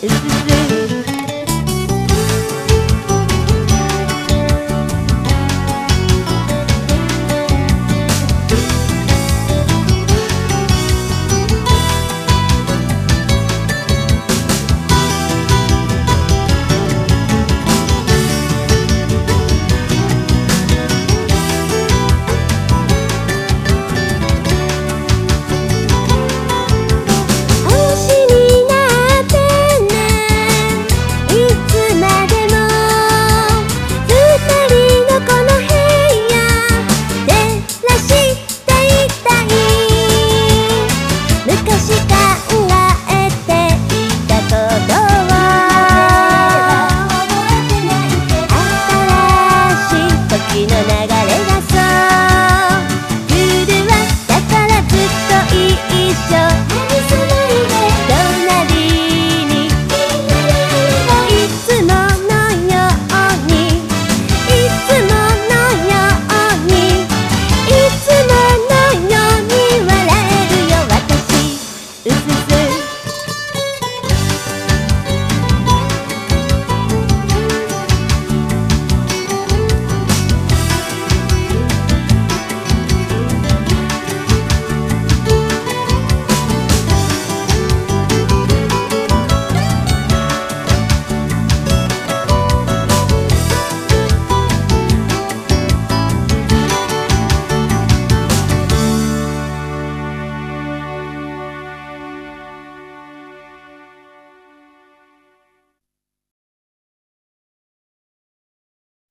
Esse this?